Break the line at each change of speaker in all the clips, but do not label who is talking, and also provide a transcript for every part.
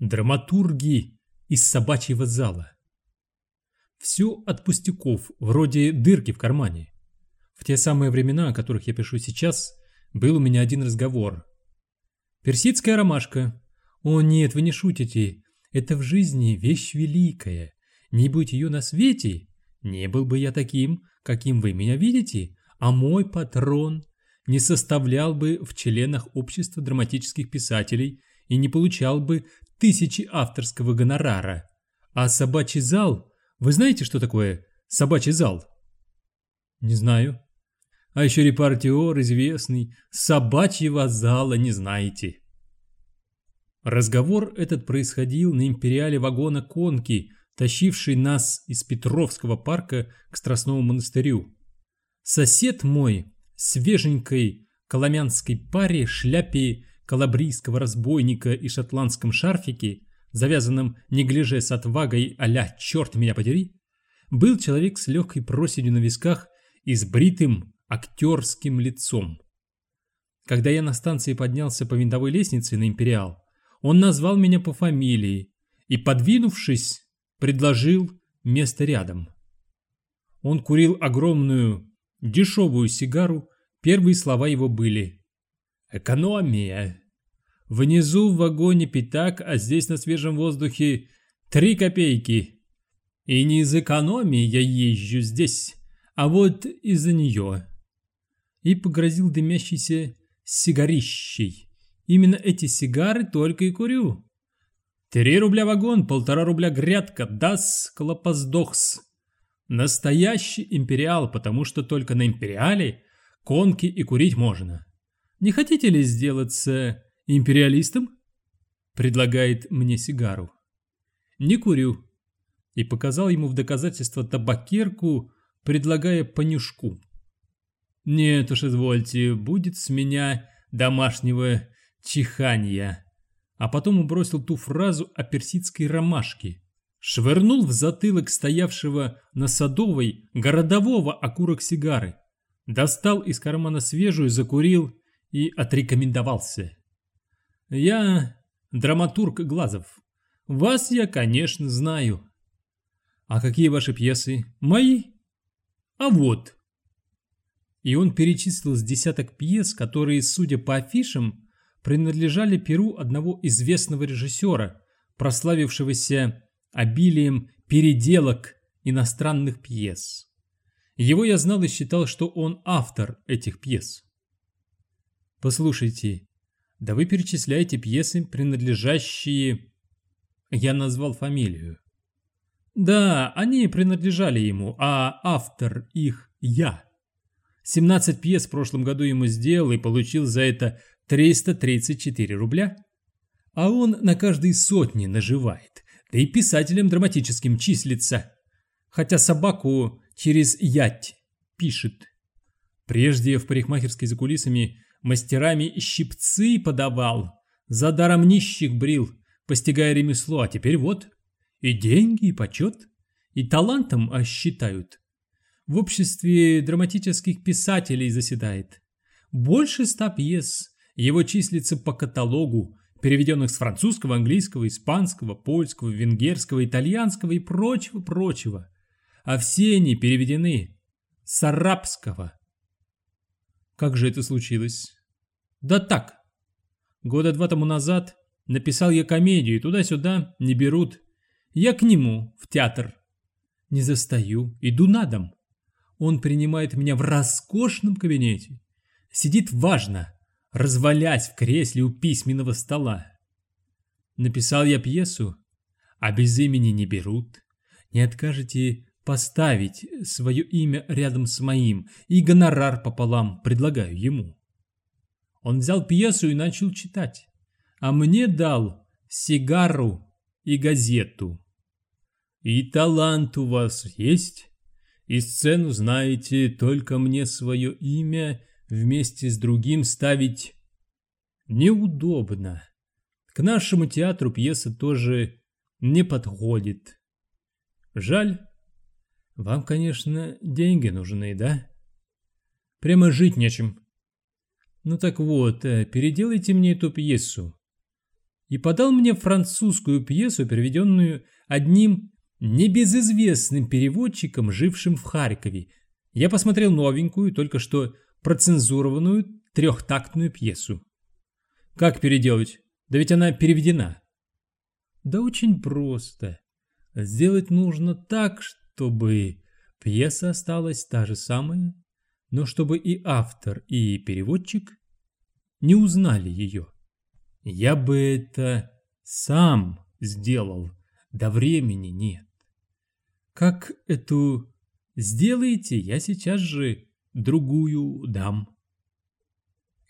Драматурги из собачьего зала. Все от пустяков, вроде дырки в кармане. В те самые времена, о которых я пишу сейчас, был у меня один разговор. Персидская ромашка. О нет, вы не шутите. Это в жизни вещь великая. Не будь ее на свете, не был бы я таким, каким вы меня видите, а мой патрон не составлял бы в членах общества драматических писателей и не получал бы тысячи авторского гонорара. А собачий зал... Вы знаете, что такое собачий зал? Не знаю. А еще репортер известный. Собачьего зала не знаете. Разговор этот происходил на империале вагона конки, тащившей нас из Петровского парка к Страстному монастырю. Сосед мой, свеженькой коломянской паре, шляпе калабрийского разбойника и шотландском шарфике, завязанном неглиже с отвагой а-ля «черт меня подери», был человек с легкой проседью на висках и с бритым актерским лицом. Когда я на станции поднялся по винтовой лестнице на Империал, он назвал меня по фамилии и, подвинувшись, предложил место рядом. Он курил огромную, дешевую сигару, первые слова его были «Экономия». Внизу в вагоне пятак, а здесь на свежем воздухе три копейки. И не из экономии я езжу здесь, а вот из-за нее. И погрозил дымящейся сигарищей. Именно эти сигары только и курю. Три рубля вагон, полтора рубля грядка, дас клопоздохс. Настоящий империал, потому что только на империале конки и курить можно. Не хотите ли сделаться империалистом? Предлагает мне сигару. Не курю. И показал ему в доказательство табакерку, предлагая понюшку. Нет уж, извольте, будет с меня домашнего чиханья. А потом убросил ту фразу о персидской ромашке. Швырнул в затылок стоявшего на Садовой городового окурок сигары. Достал из кармана свежую, закурил и отрекомендовался. «Я драматург Глазов. Вас я, конечно, знаю». «А какие ваши пьесы?» «Мои?» «А вот». И он перечислил с десяток пьес, которые, судя по афишам, принадлежали перу одного известного режиссера, прославившегося обилием переделок иностранных пьес. Его я знал и считал, что он автор этих пьес. Послушайте, да вы перечисляете пьесы, принадлежащие... Я назвал фамилию. Да, они принадлежали ему, а автор их я. 17 пьес в прошлом году ему сделал и получил за это 334 рубля. А он на каждой сотне наживает, да и писателем драматическим числится. Хотя собаку через ять пишет. Прежде в парикмахерской за кулисами мастерами щипцы подавал, за даром нищих брил, постигая ремесло, а теперь вот и деньги, и почет, и талантом считают. В обществе драматических писателей заседает. Больше ста пьес, его числится по каталогу, переведенных с французского, английского, испанского, польского, венгерского, итальянского и прочего-прочего. А все они переведены с арабского. Как же это случилось? Да так. Года два тому назад написал я комедию, туда-сюда не берут. Я к нему, в театр. Не застаю, иду на дом. Он принимает меня в роскошном кабинете. Сидит важно, развалясь в кресле у письменного стола. Написал я пьесу, а без имени не берут. Не откажете поставить свое имя рядом с моим и гонорар пополам предлагаю ему. Он взял пьесу и начал читать, а мне дал сигару и газету. И талант у вас есть, и сцену знаете, только мне свое имя вместе с другим ставить неудобно. К нашему театру пьеса тоже не подходит. Жаль. Вам, конечно, деньги нужны, да? Прямо жить нечем. Ну так вот, э, переделайте мне эту пьесу. и подал мне французскую пьесу, переведенную одним небезызвестным переводчиком, жившим в Харькове. Я посмотрел новенькую, только что процензурованную трехтактную пьесу. Как переделать? Да ведь она переведена. Да очень просто. Сделать нужно так, чтобы пьеса осталась та же самая, но чтобы и автор, и переводчик не узнали ее. Я бы это сам сделал, да времени нет. Как эту сделаете, я сейчас же другую дам.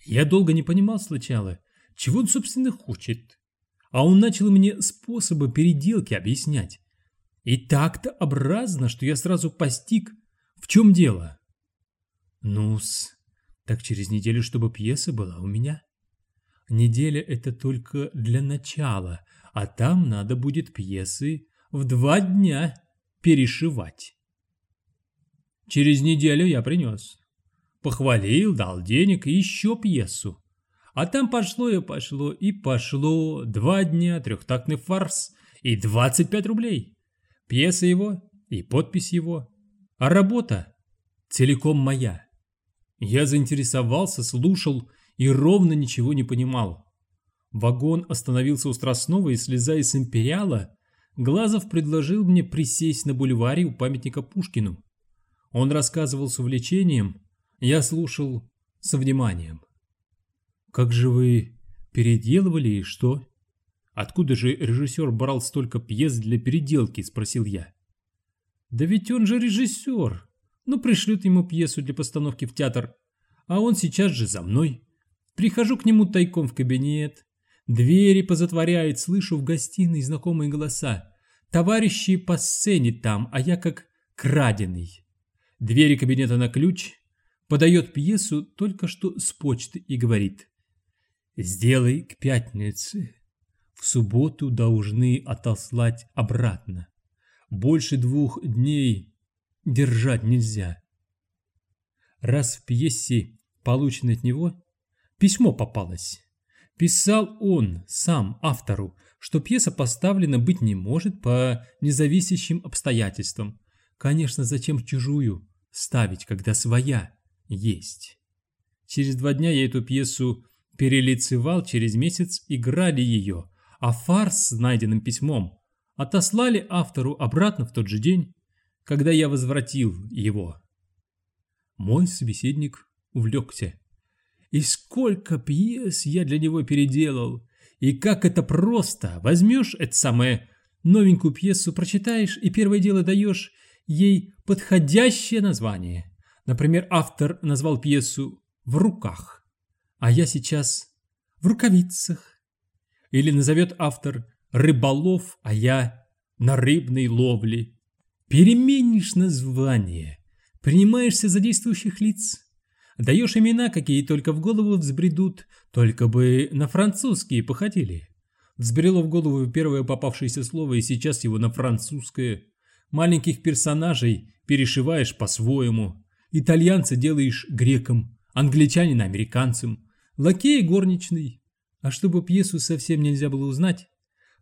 Я долго не понимал сначала, чего он, собственно, хочет. А он начал мне способы переделки объяснять. И так-то образно, что я сразу постиг, в чем дело. Ну-с, так через неделю, чтобы пьеса была у меня. Неделя это только для начала, а там надо будет пьесы в два дня перешивать. Через неделю я принес. Похвалил, дал денег и еще пьесу. А там пошло и пошло и пошло. Два дня, трехтактный фарс и 25 рублей. Пьеса его и подпись его. А работа целиком моя. Я заинтересовался, слушал и ровно ничего не понимал. Вагон остановился у Страстного и, слезая с империала, Глазов предложил мне присесть на бульваре у памятника Пушкину. Он рассказывал с увлечением, я слушал со вниманием. «Как же вы переделывали и что?» «Откуда же режиссер брал столько пьес для переделки?» – спросил я. «Да ведь он же режиссер. Ну, пришлют ему пьесу для постановки в театр. А он сейчас же за мной. Прихожу к нему тайком в кабинет. Двери позатворяет, слышу в гостиной знакомые голоса. Товарищи по сцене там, а я как краденый. Двери кабинета на ключ, подает пьесу только что с почты и говорит «Сделай к пятнице, в субботу должны отослать обратно. Больше двух дней держать нельзя». Раз в пьесе, полученной от него, письмо попалось. Писал он сам автору, что пьеса поставлена быть не может по независящим обстоятельствам. Конечно, зачем чужую ставить, когда своя есть. Через два дня я эту пьесу перелицевал, через месяц играли ее, а фарс с найденным письмом отослали автору обратно в тот же день, когда я возвратил его. Мой собеседник увлекся. И сколько пьес я для него переделал, и как это просто! Возьмешь это самое новенькую пьесу, прочитаешь, и первое дело даешь ей подходящее название. Например, автор назвал пьесу «В руках», а я сейчас «В рукавицах». Или назовет автор «Рыболов», а я «На рыбной ловле». Переменишь название, принимаешься за действующих лиц, даешь имена, какие только в голову взбредут, только бы на французские походили. Взбрело в голову первое попавшееся слово, и сейчас его на французское. Маленьких персонажей перешиваешь по-своему. Итальянца делаешь греком, англичанина американцем, лакея горничный. А чтобы пьесу совсем нельзя было узнать,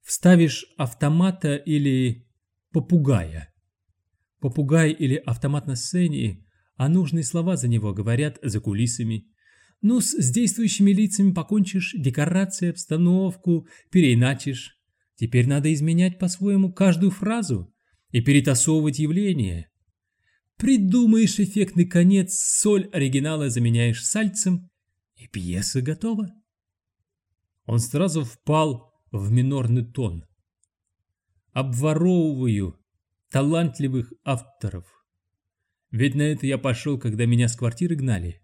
вставишь автомата или попугая. Попугай или автомат на сцене, а нужные слова за него говорят за кулисами. Ну, с, с действующими лицами покончишь, декорации, обстановку переиначишь. Теперь надо изменять по-своему каждую фразу и перетасовывать явления. Придумаешь эффектный конец, соль оригинала заменяешь сальцем, и пьеса готова. Он сразу впал в минорный тон. Обворовываю талантливых авторов. Ведь на это я пошел, когда меня с квартиры гнали.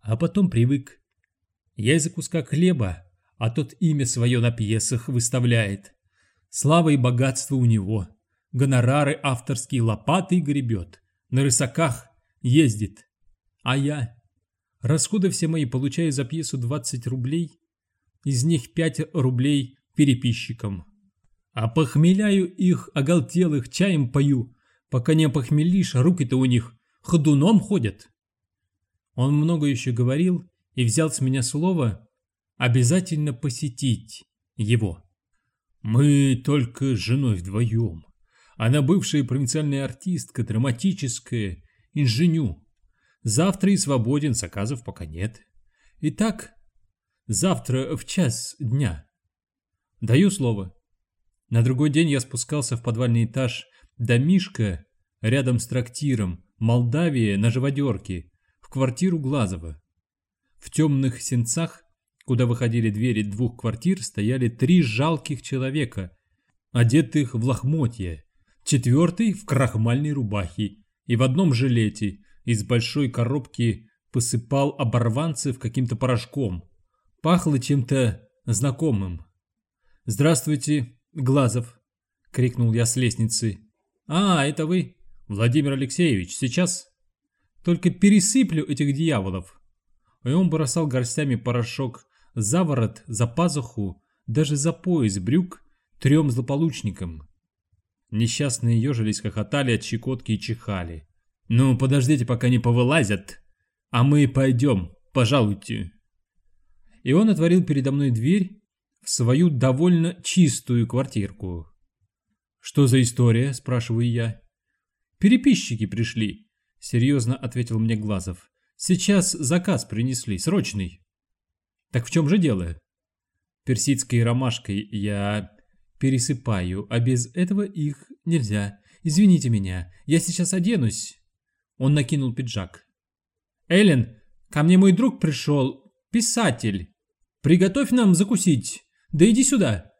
А потом привык. Я из-за куска хлеба, а тот имя свое на пьесах выставляет. Слава и богатство у него. Гонорары авторские лопаты гребет на рысаках ездит. А я? Расходы все мои получаю за пьесу 20 рублей, из них 5 рублей переписчикам. А похмеляю их оголтелых, чаем пою, пока не похмелишь, руки-то у них ходуном ходят. Он много еще говорил и взял с меня слово обязательно посетить его. Мы только с женой вдвоем. Она бывшая провинциальная артистка, драматическая, инженю. Завтра и свободен, заказов пока нет. Итак, завтра в час дня. Даю слово. На другой день я спускался в подвальный этаж домишка рядом с трактиром Молдавия на живодерке в квартиру Глазова. В темных сенцах, куда выходили двери двух квартир, стояли три жалких человека, одетых в лохмотья, четвертый в крахмальной рубахе и в одном жилете из большой коробки посыпал оборванцев каким-то порошком. Пахло чем-то знакомым. «Здравствуйте, Глазов!» — крикнул я с лестницы. «А, это вы, Владимир Алексеевич, сейчас?» «Только пересыплю этих дьяволов!» И он бросал горстями порошок за ворот, за пазуху, даже за пояс брюк трем злополучникам. Несчастные ежились, хохотали от щекотки и чихали. «Ну, подождите, пока не повылазят, а мы пойдем, пожалуйте». И он отворил передо мной дверь в свою довольно чистую квартирку. «Что за история?» – спрашиваю я. «Переписчики пришли», – серьезно ответил мне Глазов. «Сейчас заказ принесли, срочный». «Так в чем же дело?» «Персидской ромашкой я пересыпаю, а без этого их нельзя. Извините меня, я сейчас оденусь». Он накинул пиджак. «Эллен, ко мне мой друг пришел, писатель. Приготовь нам закусить. Да иди сюда».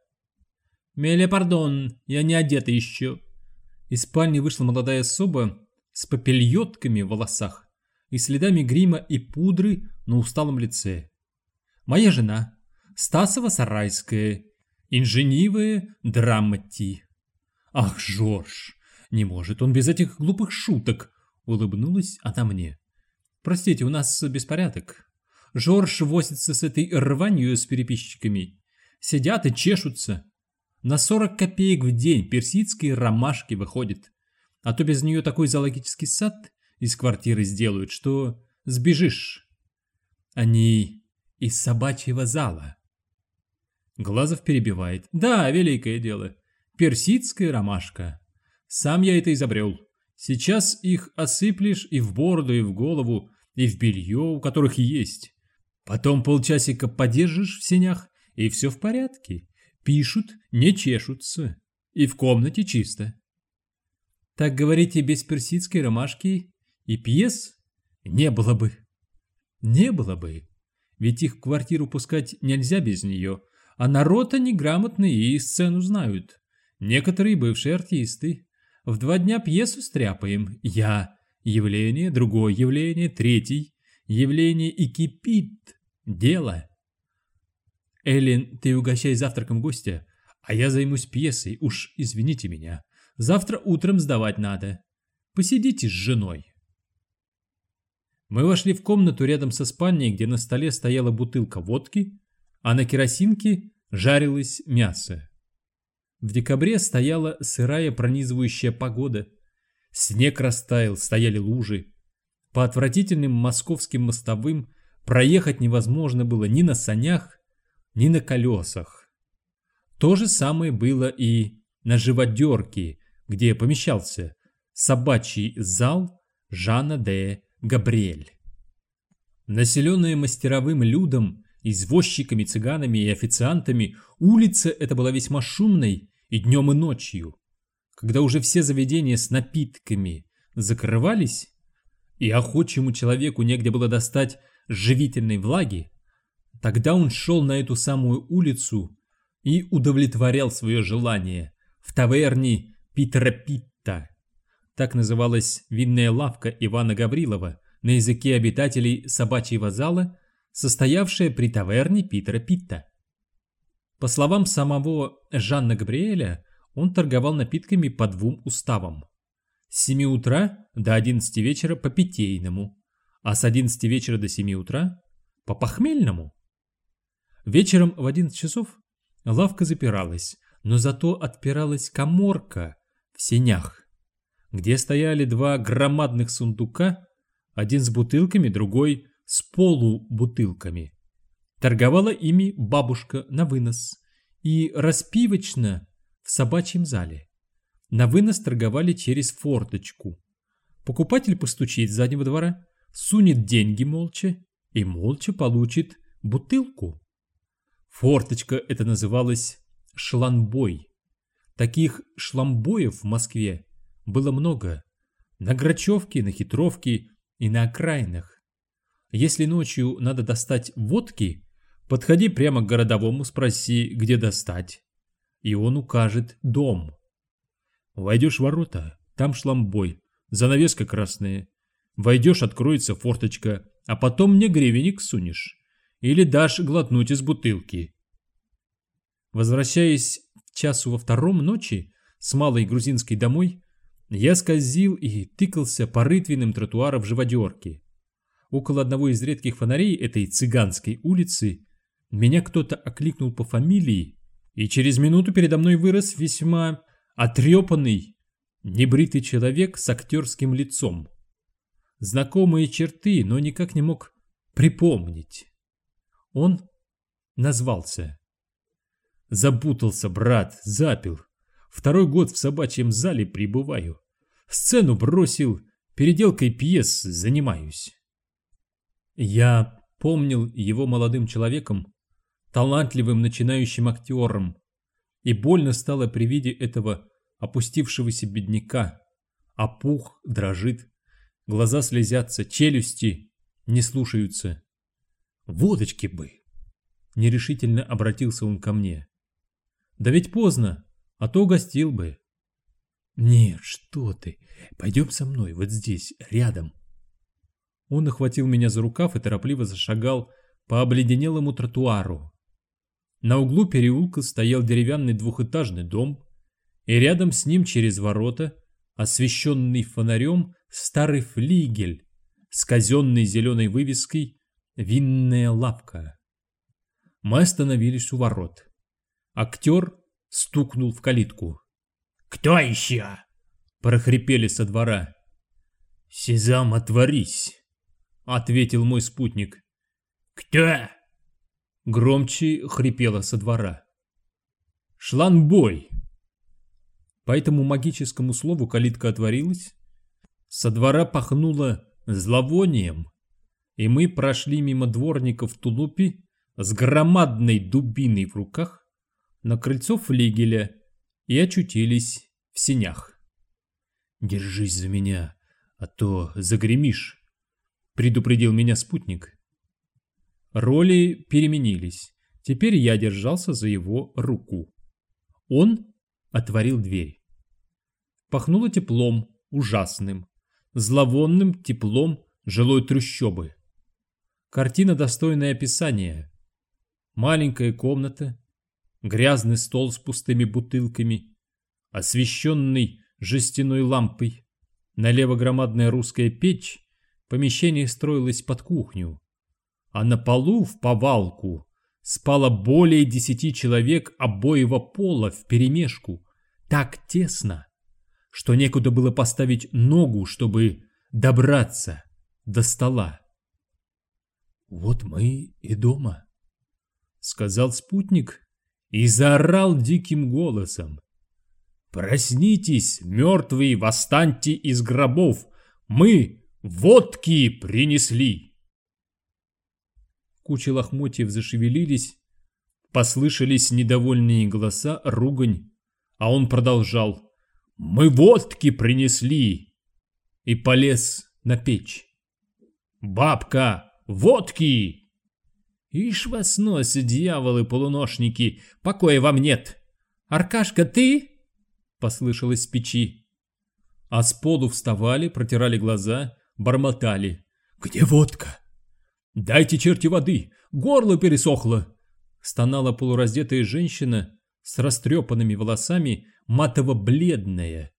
«Меле, пардон, я не одета еще». Из спальни вышла молодая особа с попельотками в волосах и следами грима и пудры на усталом лице. «Моя жена, Стасова-Сарайская, инженивая драмати. Ах, Жорж, не может он без этих глупых шуток, улыбнулась она мне. Простите, у нас беспорядок. Жорж возится с этой рванью с переписчиками. Сидят и чешутся. На 40 копеек в день персидские ромашки выходит. А то без нее такой зоологический сад из квартиры сделают, что сбежишь. Они из собачьего зала. Глазов перебивает. Да, великое дело. Персидская ромашка. Сам я это изобрел. Сейчас их осыплешь и в бороду, и в голову, и в белье, у которых есть. Потом полчасика подержишь в сенях, и все в порядке. Пишут, не чешутся. И в комнате чисто. Так говорите, без персидской ромашки и пьес не было бы. Не было бы. Ведь их в квартиру пускать нельзя без нее, а народ они грамотные и сцену знают. Некоторые бывшие артисты. В два дня пьесу стряпаем. Я – явление, другое явление, третий. Явление и кипит. Дело. Эллен, ты угощай завтраком гостя, а я займусь пьесой, уж извините меня. Завтра утром сдавать надо. Посидите с женой. Мы вошли в комнату рядом со спальней, где на столе стояла бутылка водки, а на керосинке жарилось мясо. В декабре стояла сырая пронизывающая погода. Снег растаял, стояли лужи. По отвратительным московским мостовым проехать невозможно было ни на санях, ни на колесах. То же самое было и на живодерке, где помещался собачий зал Жана де Габриэль. Населенная мастеровым людом, извозчиками, цыганами и официантами, улица эта была весьма шумной и днем и ночью. Когда уже все заведения с напитками закрывались, и охочему человеку негде было достать живительной влаги, тогда он шел на эту самую улицу и удовлетворял свое желание в таверне Питера Питта. Так называлась винная лавка Ивана Гаврилова на языке обитателей собачьего зала состоявшая при таверне Питера Питта. По словам самого Жанна Габриэля, он торговал напитками по двум уставам. С 7 утра до 11 вечера по питейному, а с 11 вечера до 7 утра по похмельному. Вечером в 11 часов лавка запиралась, но зато отпиралась коморка в сенях, где стояли два громадных сундука, один с бутылками, другой с полубутылками. Торговала ими бабушка на вынос. и распивочно в собачьем зале. На вынос торговали через форточку. Покупатель постучит с заднего двора, сунет деньги молча и молча получит бутылку. Форточка это называлось шланбой. Таких шламбоев в Москве было много. На Грачевке, на Хитровке и на окраинах. Если ночью надо достать водки, подходи прямо к городовому, спроси, где достать. И он укажет дом. Войдешь в ворота, там шламбой, занавеска красная. Войдешь, откроется форточка, а потом мне гривенник сунешь. Или дашь глотнуть из бутылки. Возвращаясь часу во втором ночи с малой грузинской домой, я скользил и тыкался по рытвенным тротуарам в живодерке. Около одного из редких фонарей этой цыганской улицы меня кто-то окликнул по фамилии, и через минуту передо мной вырос весьма отрепанный, небритый человек с актерским лицом. Знакомые черты, но никак не мог припомнить. Он назвался. Запутался, брат, запил. Второй год в собачьем зале пребываю. Сцену бросил, переделкой пьес занимаюсь. Я помнил его молодым человеком, талантливым начинающим актером, и больно стало при виде этого опустившегося бедняка. А пух дрожит, глаза слезятся, челюсти не слушаются. Водочки бы! Нерешительно обратился он ко мне. Да ведь поздно, а то угостил бы. Нет, что ты, пойдем со мной, вот здесь, рядом. Он охватил меня за рукав и торопливо зашагал по обледенелому тротуару. На углу переулка стоял деревянный двухэтажный дом, и рядом с ним через ворота, освещенный фонарем, старый флигель с казенной зеленой вывеской «Винная лавка». Мы остановились у ворот. Актер стукнул в калитку. «Кто еще?» — прохрипели со двора. «Сезам, отворись!» — ответил мой спутник. «Кто?» — громче хрипело со двора. «Шланбой!» По этому магическому слову калитка отворилась, со двора пахнуло зловонием, и мы прошли мимо дворников в тулупе с громадной дубиной в руках на крыльцо флигеля и очутились в синях. «Держись за меня, а то загремишь», — предупредил меня спутник. Роли переменились. Теперь я держался за его руку. Он отворил дверь. Пахнуло теплом, ужасным, зловонным теплом жилой трущобы. Картина достойная описания. Маленькая комната, грязный стол с пустыми бутылками, освещенный жестяной лампой. Налево громадная русская печь, помещение строилось под кухню. А на полу в повалку спало более десяти человек обоего пола вперемешку, так тесно, что некуда было поставить ногу, чтобы добраться до стола. «Вот мы и дома», — сказал спутник и заорал диким голосом. «Проснитесь, мертвые, восстаньте из гробов! Мы водки принесли!» Кучи лохмотьев зашевелились, послышались недовольные голоса, ругань, а он продолжал «Мы водки принесли!» и полез на печь. «Бабка, водки!» Ишь вас нос, дьяволы-полуношники, покоя вам нет. Аркашка, ты? Послышалось с печи. А с полу вставали, протирали глаза, бормотали. Где водка? Дайте черти воды, горло пересохло. Стонала полураздетая женщина с растрепанными волосами, матово-бледная,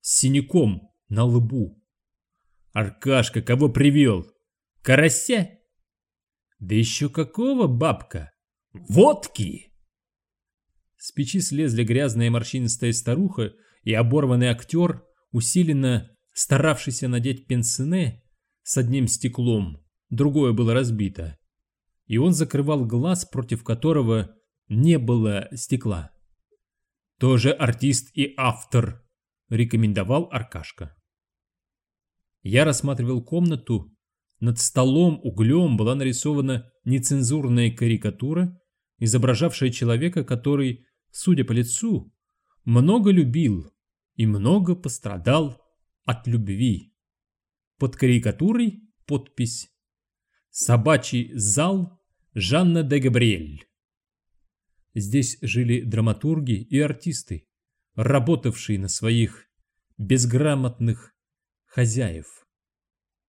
с синяком на лбу. Аркашка кого привел? Карася? Да еще какого, бабка? Водки! С печи слезли грязная морщинистая старуха и оборванный актер, усиленно старавшийся надеть пенсене с одним стеклом, другое было разбито. И он закрывал глаз, против которого не было стекла. Тоже артист и автор, рекомендовал Аркашка. Я рассматривал комнату. Над столом углем была нарисована нецензурная карикатура, изображавшая человека, который, судя по лицу, много любил и много пострадал от любви. Под карикатурой подпись «Собачий зал Жанна де Габриэль». Здесь жили драматурги и артисты, работавшие на своих безграмотных хозяев.